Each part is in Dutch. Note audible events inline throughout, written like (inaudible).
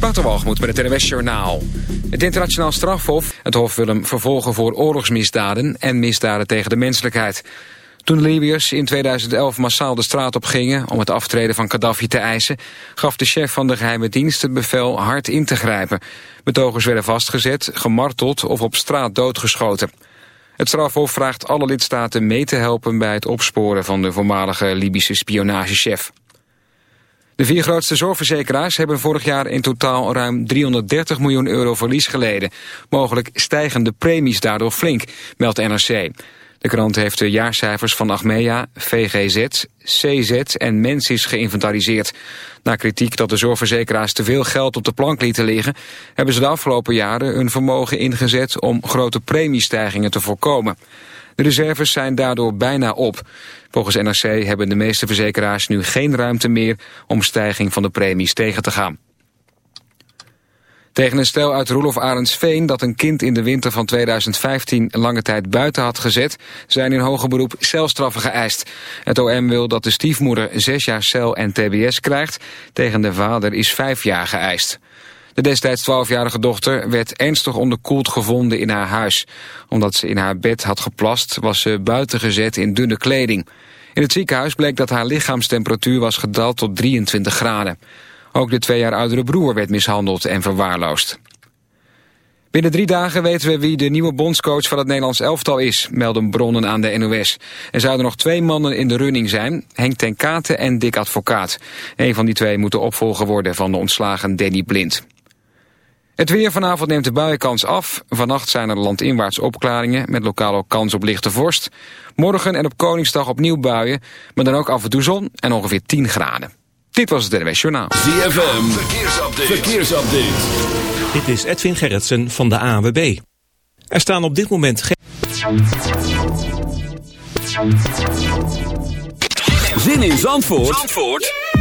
Waterwalgemoed met het NWS Journaal. Het internationaal strafhof, het hof wil hem vervolgen voor oorlogsmisdaden en misdaden tegen de menselijkheid. Toen Libiërs in 2011 massaal de straat op gingen om het aftreden van Gaddafi te eisen, gaf de chef van de geheime dienst het bevel hard in te grijpen. Betogers werden vastgezet, gemarteld of op straat doodgeschoten. Het strafhof vraagt alle lidstaten mee te helpen bij het opsporen van de voormalige Libische spionagechef. De vier grootste zorgverzekeraars hebben vorig jaar in totaal ruim 330 miljoen euro verlies geleden. Mogelijk stijgen de premies daardoor flink, meldt NRC. De krant heeft de jaarcijfers van Achmea, VGZ, CZ en Mensis geïnventariseerd. Na kritiek dat de zorgverzekeraars te veel geld op de plank lieten liggen... hebben ze de afgelopen jaren hun vermogen ingezet om grote premiestijgingen te voorkomen. De reserves zijn daardoor bijna op. Volgens NRC hebben de meeste verzekeraars nu geen ruimte meer om stijging van de premies tegen te gaan. Tegen een stel uit Roelof Arendsveen dat een kind in de winter van 2015 lange tijd buiten had gezet, zijn in hoger beroep celstraffen geëist. Het OM wil dat de stiefmoeder zes jaar cel en tbs krijgt, tegen de vader is vijf jaar geëist. De destijds 12-jarige dochter werd ernstig onderkoeld gevonden in haar huis. Omdat ze in haar bed had geplast was ze buiten gezet in dunne kleding. In het ziekenhuis bleek dat haar lichaamstemperatuur was gedaald tot 23 graden. Ook de twee jaar oudere broer werd mishandeld en verwaarloosd. Binnen drie dagen weten we wie de nieuwe bondscoach van het Nederlands elftal is, melden bronnen aan de NOS. Er zouden nog twee mannen in de running zijn, Henk ten Katen en Dick Advocaat. Een van die twee moet de opvolger worden van de ontslagen Danny Blind. Het weer vanavond neemt de buienkans af. Vannacht zijn er landinwaarts opklaringen met lokaal ook kans op lichte vorst. Morgen en op Koningsdag opnieuw buien, maar dan ook af en toe zon en ongeveer 10 graden. Dit was het NWS Journaal. ZFM, verkeersupdate. verkeersupdate. Dit is Edwin Gerritsen van de ANWB. Er staan op dit moment geen... Zin in Zandvoort, Zandvoort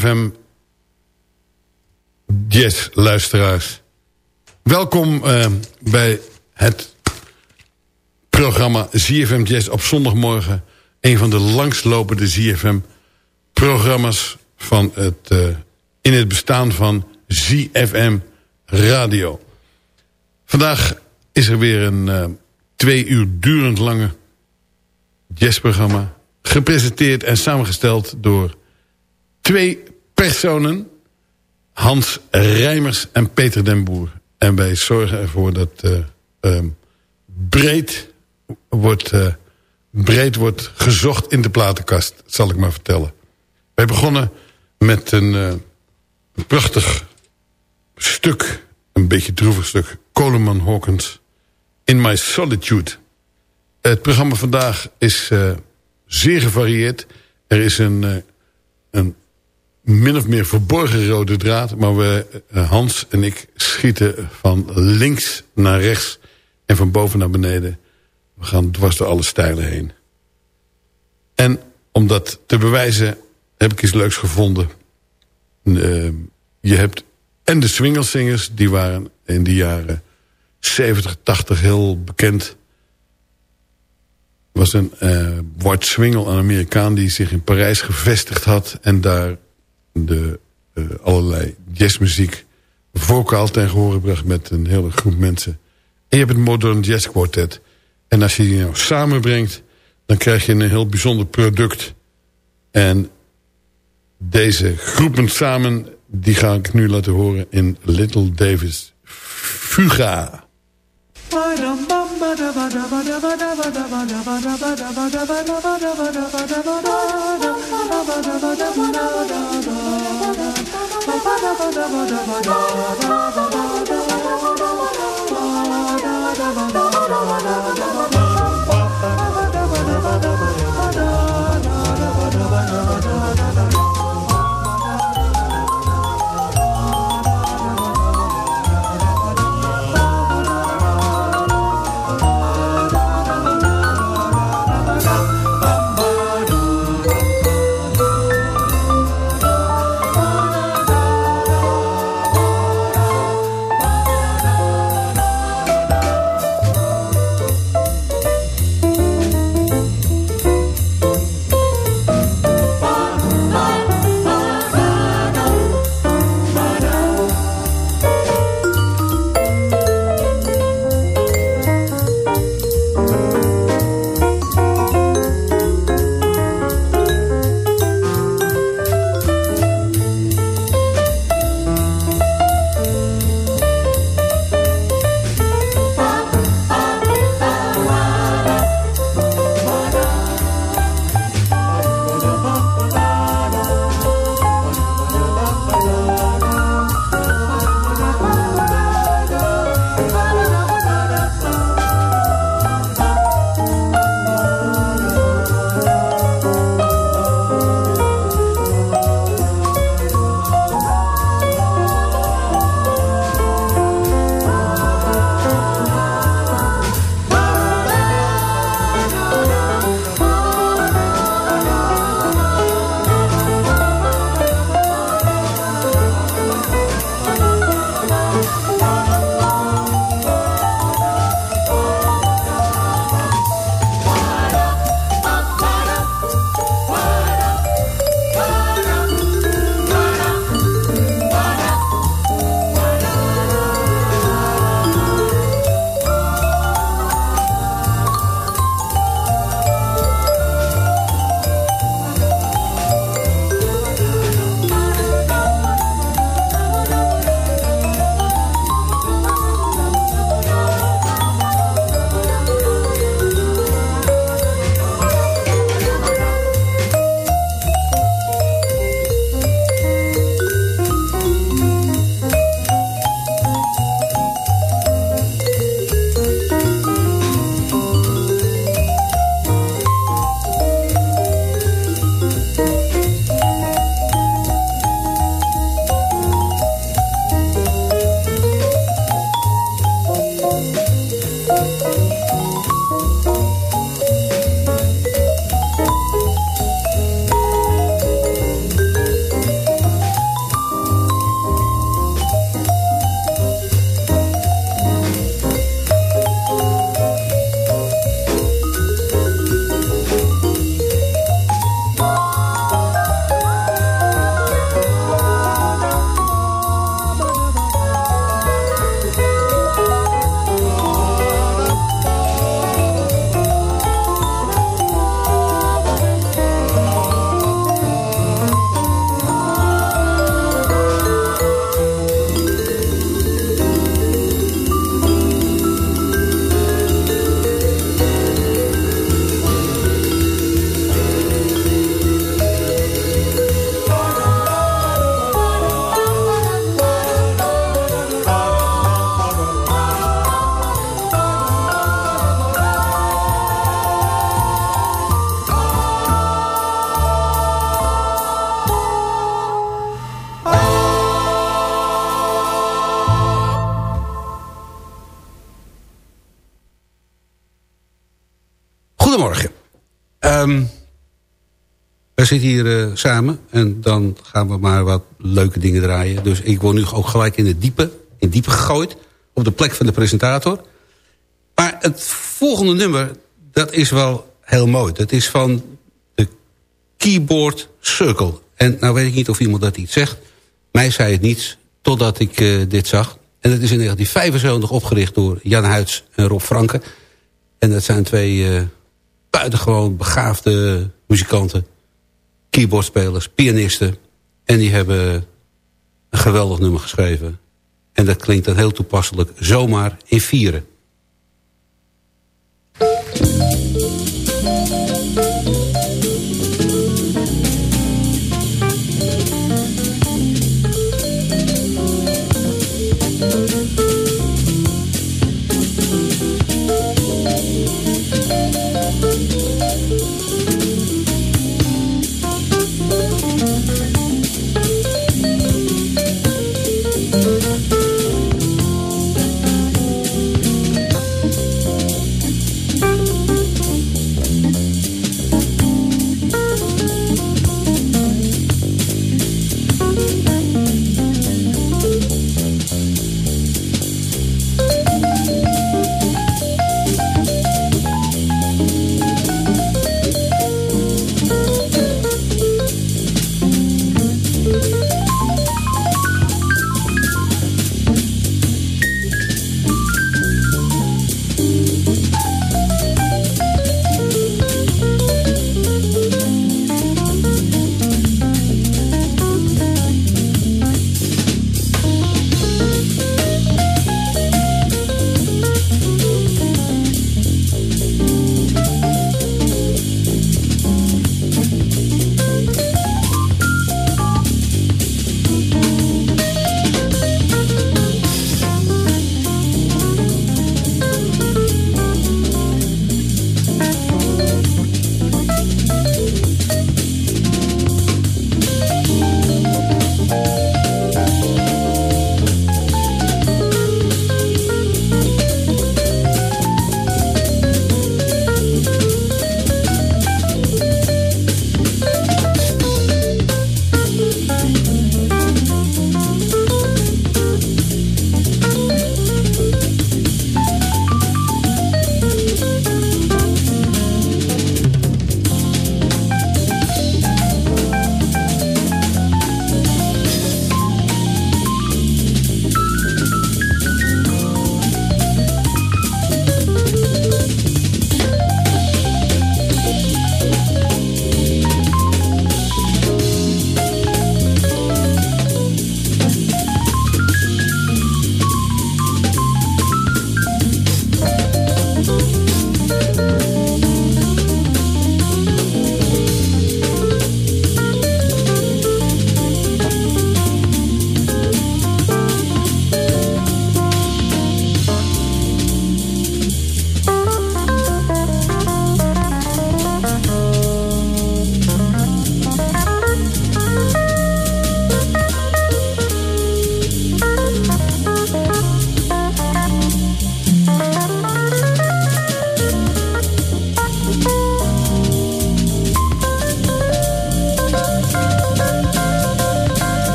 ZFM Jazz luisteraars. Welkom uh, bij het programma ZFM Jazz op zondagmorgen. Een van de langstlopende ZFM programma's van het, uh, in het bestaan van ZFM Radio. Vandaag is er weer een uh, twee uur durend lange jazzprogramma gepresenteerd en samengesteld door twee personen. Hans Rijmers en Peter den Boer. En wij zorgen ervoor dat uh, um, breed, wordt, uh, breed wordt gezocht in de platenkast, zal ik maar vertellen. Wij begonnen met een, een prachtig stuk, een beetje droevig stuk, Coleman Hawkins, In My Solitude. Het programma vandaag is zeer gevarieerd. Er is een, eh, een min of meer verborgen rode draad. Maar we, eh, Hans en ik schieten van links naar rechts. En van boven naar beneden. We gaan dwars door alle stijlen heen. En om dat te bewijzen heb ik iets leuks gevonden. Uh, je hebt en de swingelsingers. Die waren in de jaren 70, 80 heel bekend was een uh, Wart Swingle, een Amerikaan die zich in Parijs gevestigd had... en daar de, uh, allerlei jazzmuziek vocaal ten gehore bracht met een hele groep mensen. En je hebt het Modern Jazz Quartet. En als je die nou samenbrengt, dan krijg je een heel bijzonder product. En deze groepen samen, die ga ik nu laten horen in Little Davis Fuga. da da da da zitten hier uh, samen en dan gaan we maar wat leuke dingen draaien. Dus ik word nu ook gelijk in het diepe, in diepe gegooid. Op de plek van de presentator. Maar het volgende nummer, dat is wel heel mooi. Dat is van de Keyboard Circle. En nou weet ik niet of iemand dat iets zegt. Mij zei het niets, totdat ik uh, dit zag. En dat is in 1975 opgericht door Jan Huids en Rob Franke. En dat zijn twee uh, buitengewoon begaafde muzikanten. Keyboardspelers, pianisten. En die hebben een geweldig nummer geschreven. En dat klinkt dan heel toepasselijk zomaar in vieren.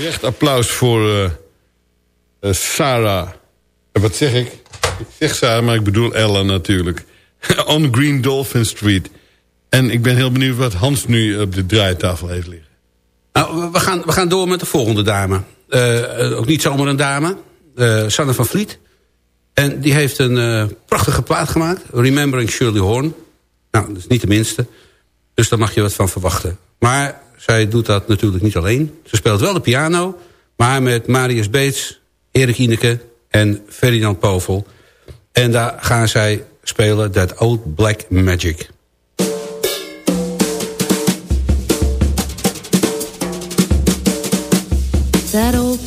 Terecht applaus voor eh, eh, Sarah. Eh, wat zeg ik? Ik zeg Sarah, maar ik bedoel Ella natuurlijk. (laughs) On Green Dolphin Street. En ik ben heel benieuwd wat Hans nu op de draaitafel heeft liggen. Nou, we gaan, we gaan door met de volgende dame. Ook niet zomaar een dame. Sanne van Vliet. En die heeft een prachtige plaat gemaakt. Remembering Shirley Horn. Nou, dat is niet de minste. Dus daar mag je wat van verwachten. Maar zij doet dat natuurlijk niet alleen. Ze speelt wel de piano. Maar met Marius Beets, Erik Ineke en Ferdinand Povel. En daar gaan zij spelen That Old Black Magic.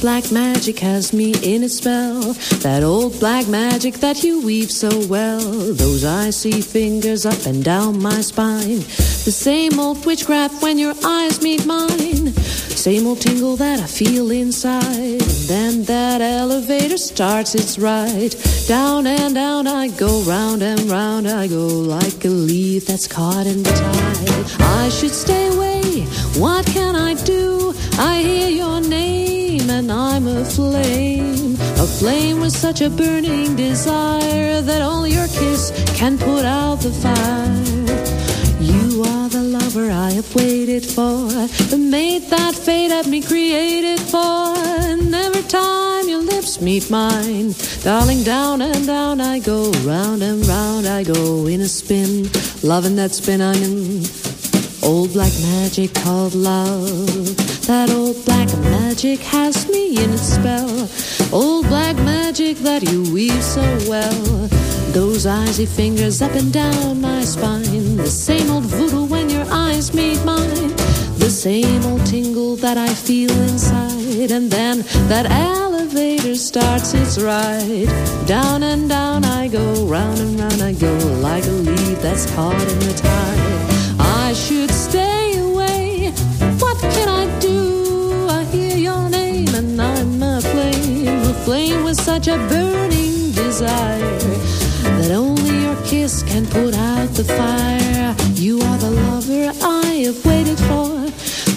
Black magic has me in its spell. That old black magic that you weave so well. Those icy fingers up and down my spine. The same old witchcraft when your eyes meet mine. Same old tingle that I feel inside. And then that elevator starts its ride. Down and down I go, round and round I go, like a leaf that's caught in the tide. I should stay away. What can I do? I hear your name and I'm aflame. A flame with such a burning desire that only your kiss can put out the fire. You are the lover I have waited for, the mate that fate had me created for. And every time your lips meet mine, darling, down and down I go, round and round I go in a spin, loving that spin I'm in. Old black magic called love. That magic has me in its spell. Old black magic that you weave so well. Those icy fingers up and down my spine. The same old voodoo when your eyes meet mine. The same old tingle that I feel inside. And then that elevator starts its ride. Down and down I go, round and round I go, like a leaf that's caught in the tide. I should stay away. What can I flame, with such a burning desire that only your kiss can put out the fire. You are the lover I have waited for,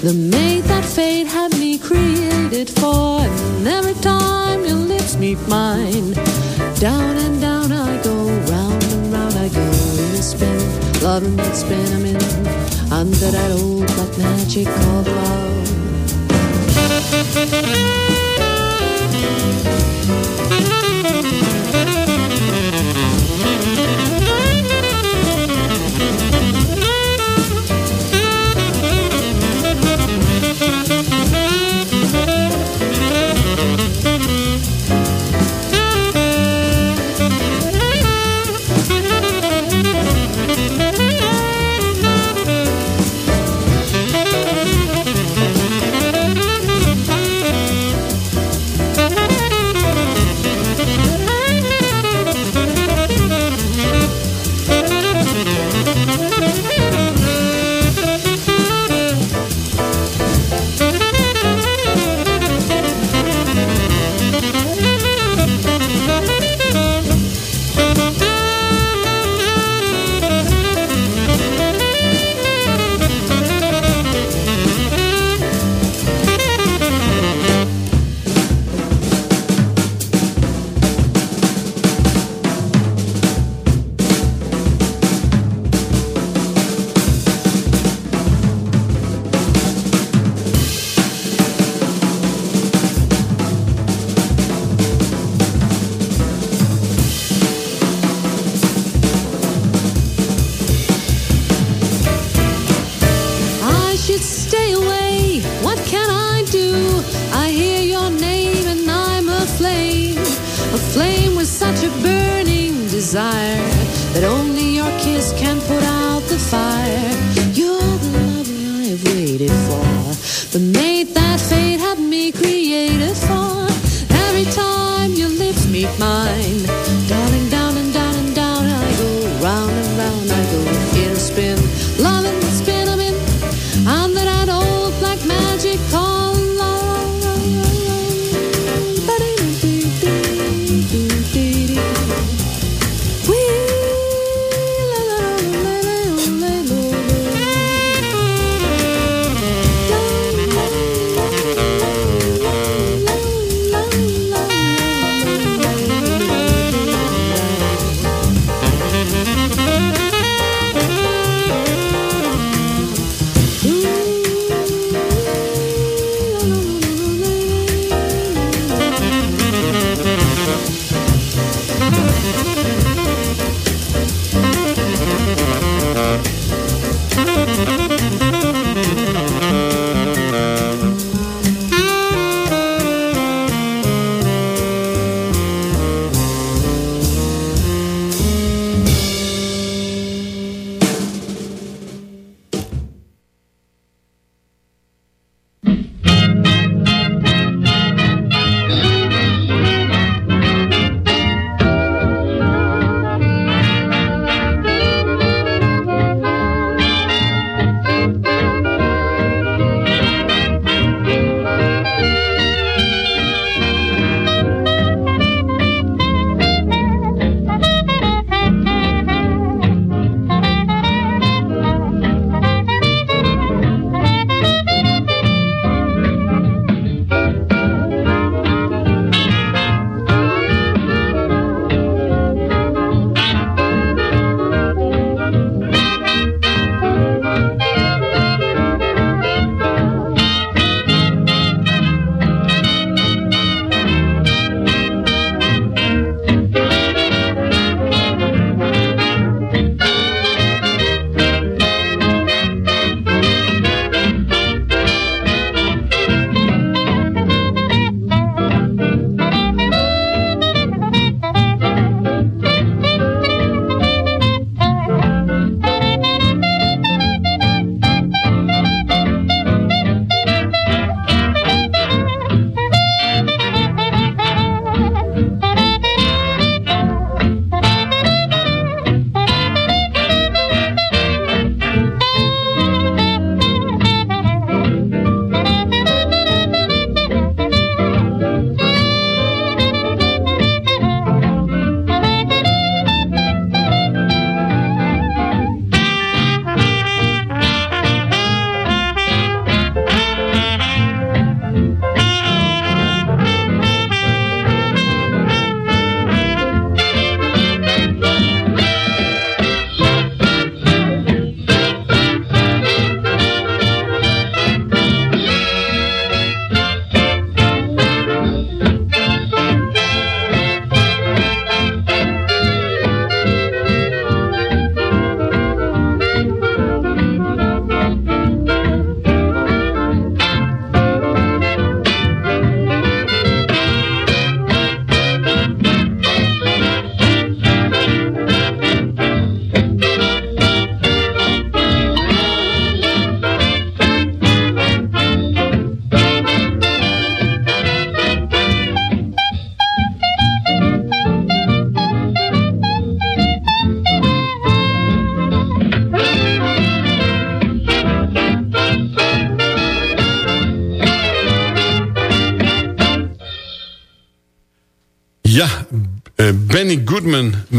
the mate that fate had me created for. And every time your lips meet mine, down and down I go, round and round I go in a spin, loving that spin I'm in, under that old black magic called love.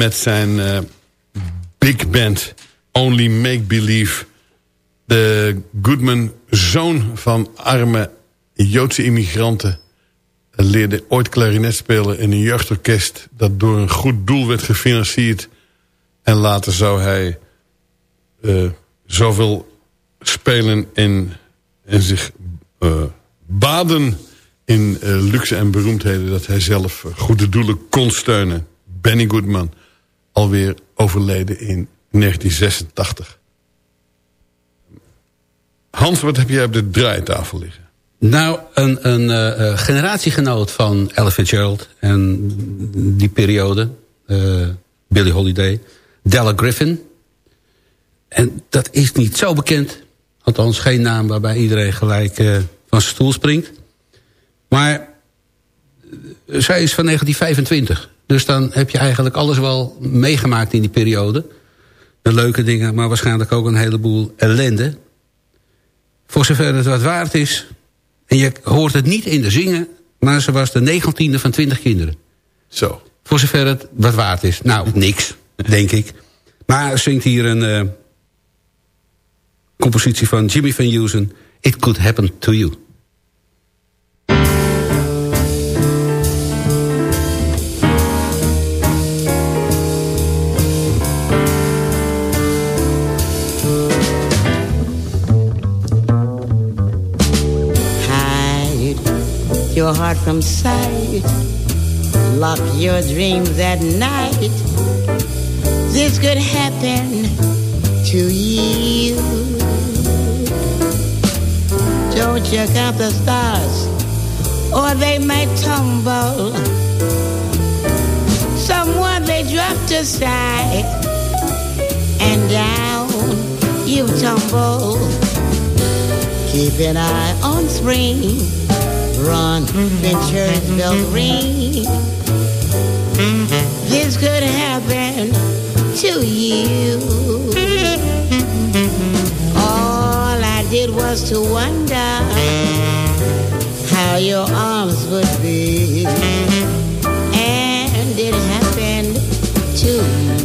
Met zijn eh, big band Only Make Believe. De Goodman, zoon van arme Joodse immigranten... leerde ooit klarinet spelen in een jeugdorkest... dat door een goed doel werd gefinancierd. En later zou hij uh, zoveel spelen en, en zich baden in luxe en beroemdheden... dat hij zelf goede doelen kon steunen. Benny Goodman, alweer overleden in 1986. Hans, wat heb jij op de draaitafel liggen? Nou, een, een uh, generatiegenoot van Ella Fitzgerald... en die periode, uh, Billie Holiday, Della Griffin. En dat is niet zo bekend. Althans, geen naam waarbij iedereen gelijk van zijn stoel springt. Maar eh, zij is van 1925. Dus dan heb je eigenlijk alles wel meegemaakt in die periode. De leuke dingen, maar waarschijnlijk ook een heleboel ellende. Voor zover het wat waard is. En je hoort het niet in de zingen... maar ze was de negentiende van twintig kinderen. Zo. Voor zover het wat waard is. Nou, (laughs) niks, denk ik. Maar zingt hier een uh, compositie van Jimmy Van Heusen... It Could Happen To You. Your heart from sight. Lock your dreams at night. This could happen to you. Don't check out the stars, or they might tumble. Someone they dropped aside, and down you tumble. Keep an eye on spring run, Ventures bell ring. This could happen to you. All I did was to wonder how your arms would be. And it happened to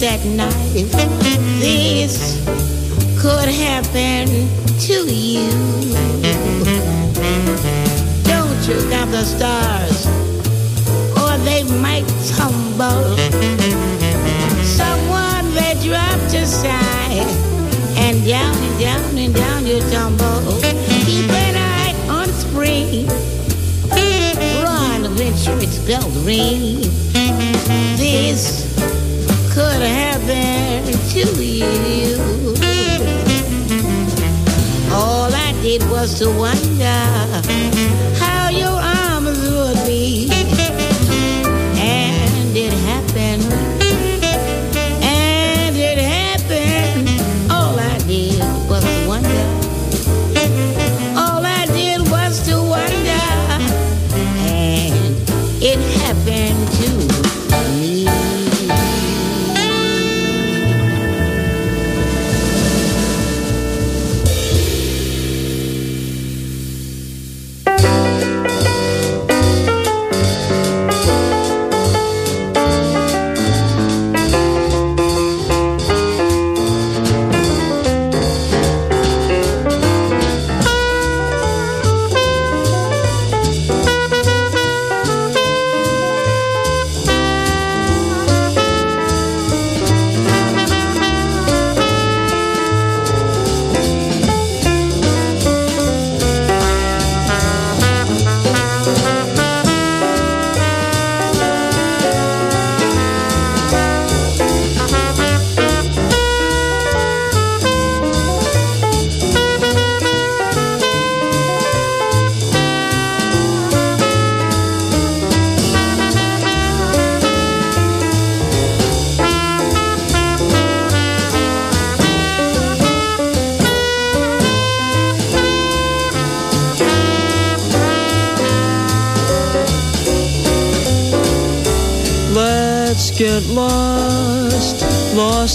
that night. This could happen to you. Don't you count the stars, or they might tumble. Someone they dropped aside, and down and down and down you tumble. Keep an eye on spring. Run, venture, its bell ring. This could have been to you. All I did was to wonder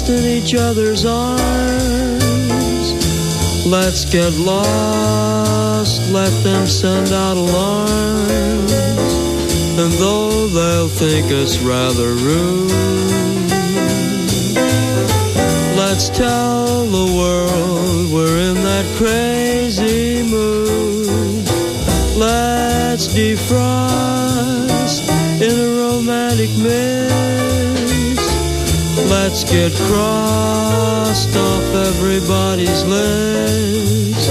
lost in each other's arms. Let's get lost, let them send out alarms. And though they'll think us rather rude, let's tell the world we're in that crazy mood. Let's defrost in a romantic mist. Let's get crossed off everybody's list.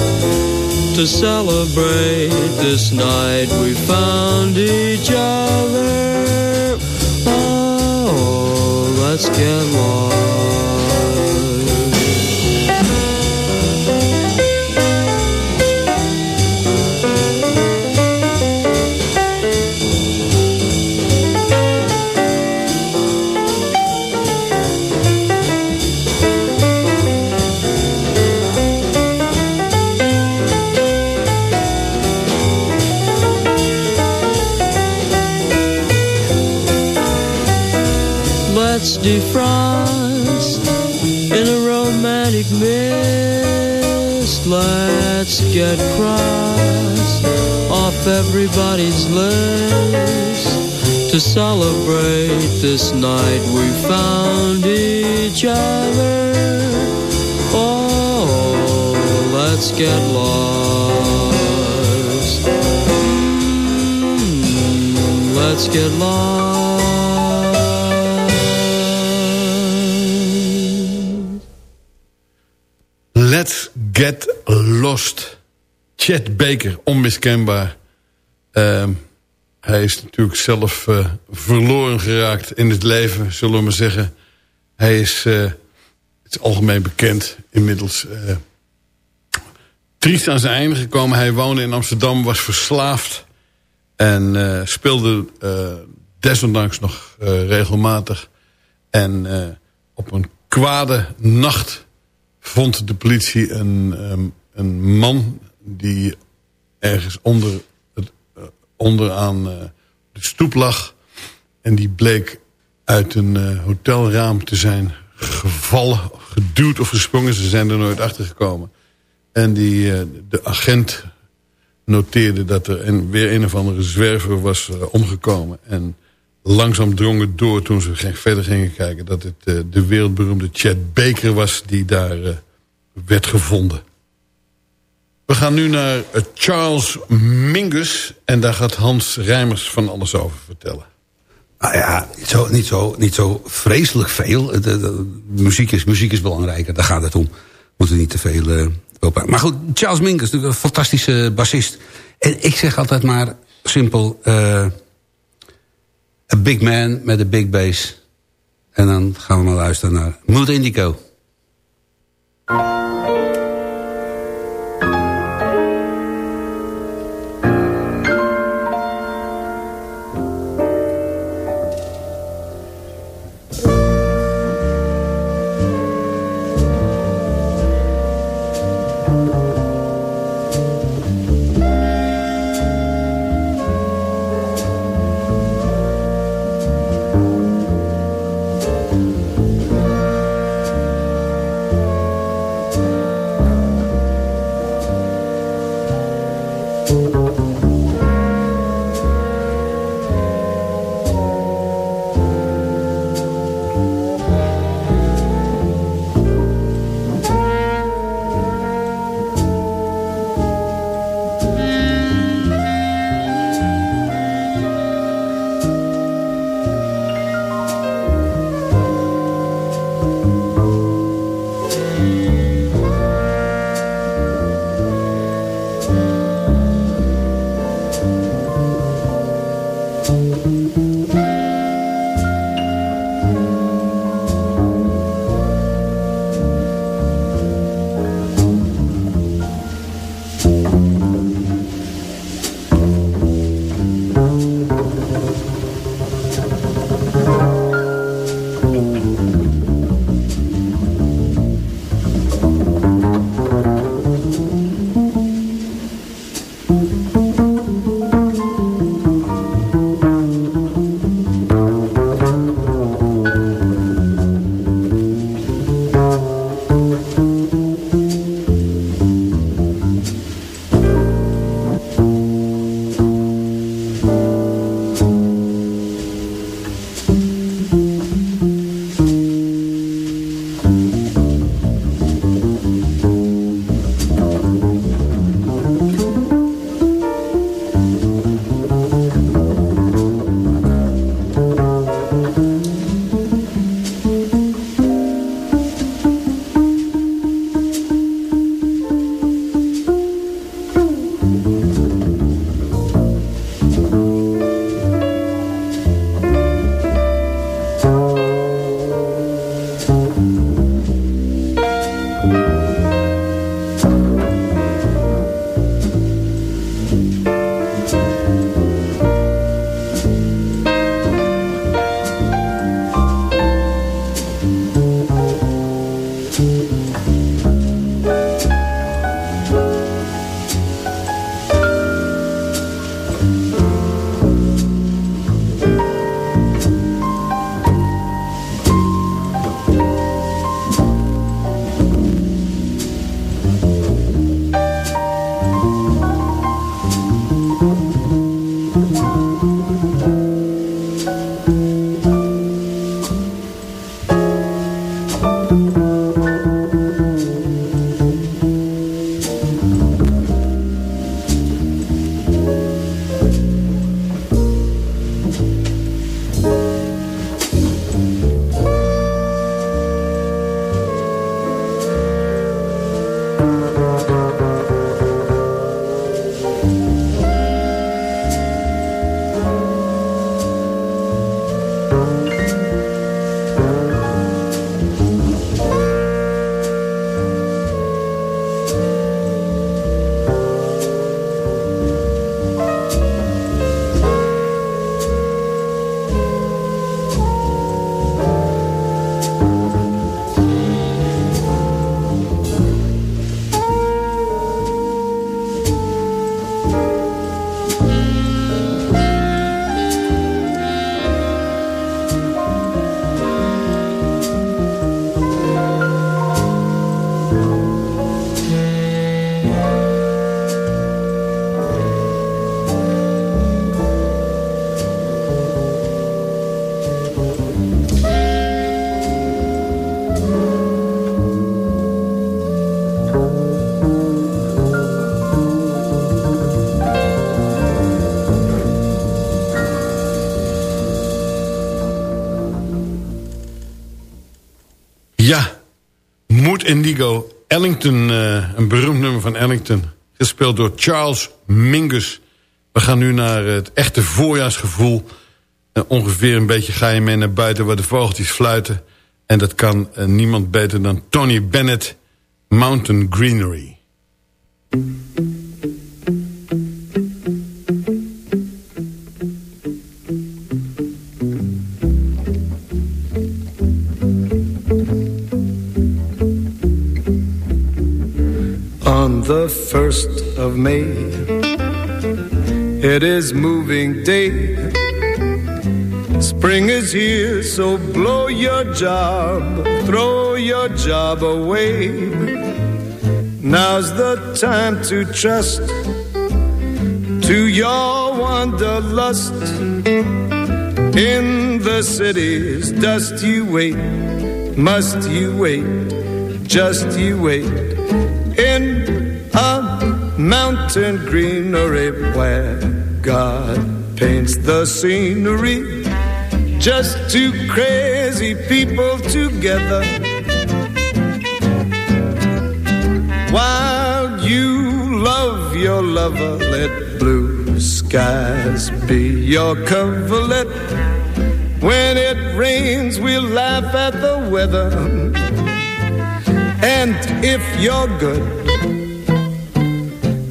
To celebrate this night we found each other. Oh, let's get lost. Let's get crossed off everybody's list. To celebrate this night we found each other. Oh, let's get lost. Mm, let's get lost. Get Lost. Chet Baker, onmiskenbaar. Ehm, hij is natuurlijk zelf eh, verloren geraakt in het leven, zullen we maar zeggen. Hij is, eh, het algemeen bekend inmiddels... eh, triest aan zijn einde gekomen. Hij woonde in Amsterdam, was verslaafd... en speelde desondanks nog regelmatig. En op een kwade nacht vond de politie een, ehm, een man... die ergens onder het, eh, onderaan eh, de stoep lag. En die bleek uit een eh, hotelraam te zijn gevallen, geduwd of gesprongen. Ze zijn er nooit achter gekomen. En die, de agent noteerde dat er weer een of andere zwerver was omgekomen. En langzaam drong het door toen ze verder gingen kijken... dat het eh, de wereldberoemde Chet Baker was die daar eh, werd gevonden. We gaan nu naar eh, Charles Mingus. En daar gaat Hans Rijmers van alles over vertellen. Nou ja, niet zo, niet zo, niet zo vreselijk veel. De, muziek, is, muziek is belangrijker, daar gaat het om. Moeten niet te veel open. Maar goed, Charles Mingus, een fantastische bassist. En ik zeg altijd maar simpel... a big man met een big bass. En dan gaan we maar luisteren naar Mood Indigo. Indigo, Ellington, uh, een beroemd nummer van Ellington. Gespeeld door Charles Mingus. We gaan nu naar het echte voorjaarsgevoel. Uh, ongeveer een beetje ga je mee naar buiten waar de vogeltjes fluiten. En dat kan uh, niemand beter dan Tony Bennett, Mountain Greenery. The first of May. It is moving day. Spring is here, so blow your job, throw your job away. Now's the time to trust to your wanderlust. In the city's dust you wait, must you wait, just you wait. In mountain greenery where God paints the scenery. Just two crazy people together. While you love your lover, let blue skies be your coverlet. When it rains, we'll laugh at the weather. And if you're good,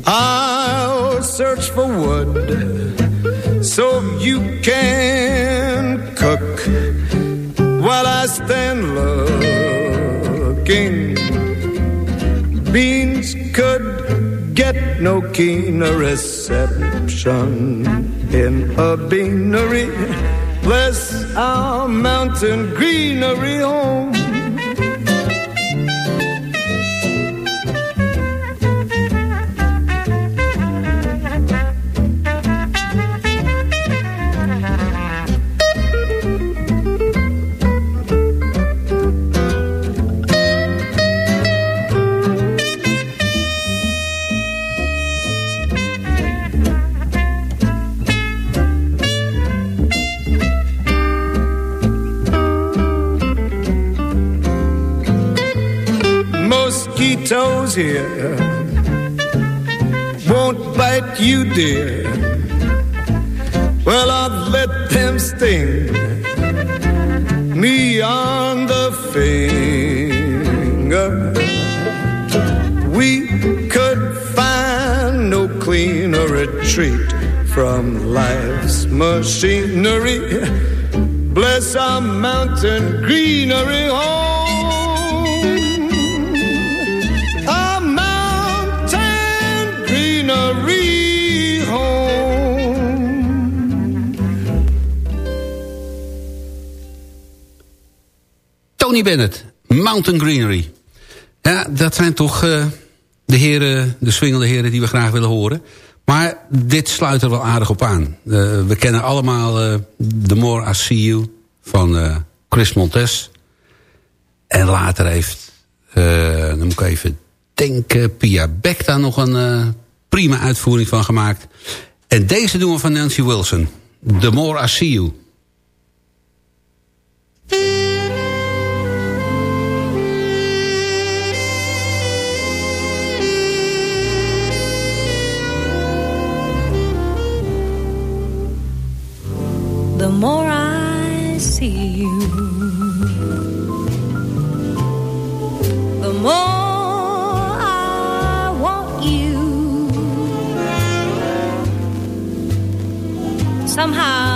I'll search for wood so you can cook while I stand looking. Beans could get no keener reception in a beanery. Bless our mountain greenery home. Toes here won't bite you, dear. Well, I've let them sting me on the finger. We could find no cleaner retreat from life's machinery. Bless our mountain greenery home Tony Bennett, Mountain Greenery. Ja, dat zijn toch uh, de heren, de swingende heren die we graag willen horen. Maar dit sluit er wel aardig op aan. Uh, we kennen allemaal uh, The More I See You van Chris Montes. En later heeft, dan moet ik even denken, Pia Beck daar nog een prima uitvoering van gemaakt. En deze doen we van Nancy Wilson. The More I See You. Somehow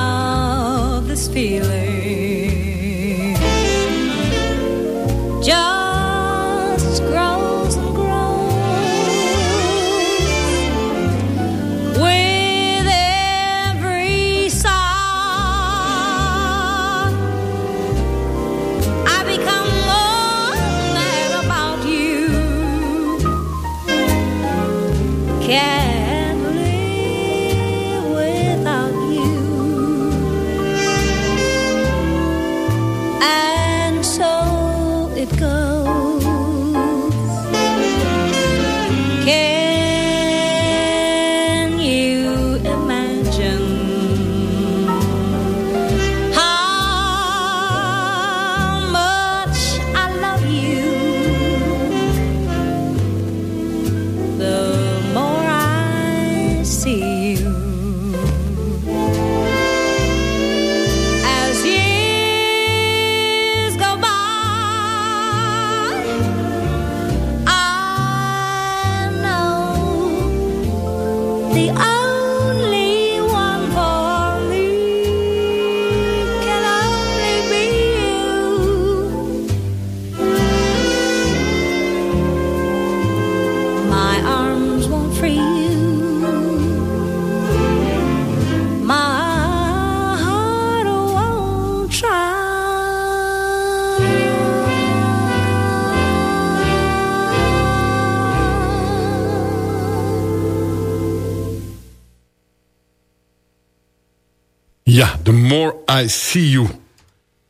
I See You.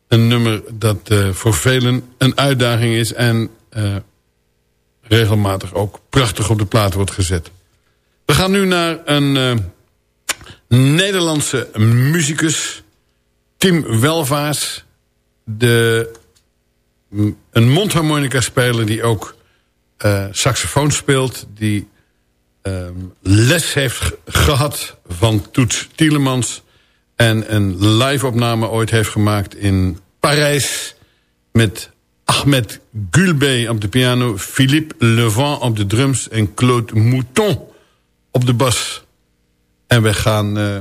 Een nummer dat uh, voor velen een uitdaging is... en uh, regelmatig ook prachtig op de plaat wordt gezet. We gaan nu naar een uh, Nederlandse muzikus... Tim Welvaars. De, een mondharmonica speler die ook saxofoon speelt... die les heeft gehad van Toets Tielemans en een live-opname ooit heeft gemaakt in Parijs... met Ahmed Gulbey op de piano... Philippe Levent op de drums en Claude Mouton op de bas. En we gaan uh,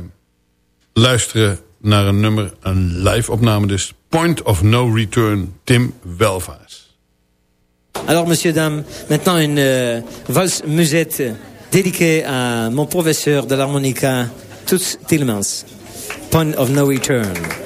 luisteren naar een nummer, een live-opname dus... Point of No Return, Tim Welvaars. Alors, messieurs, dames, maintenant une euh, valse musette dédiée à mon professeur de l'harmonica, Toots Tielemans. Point of no return.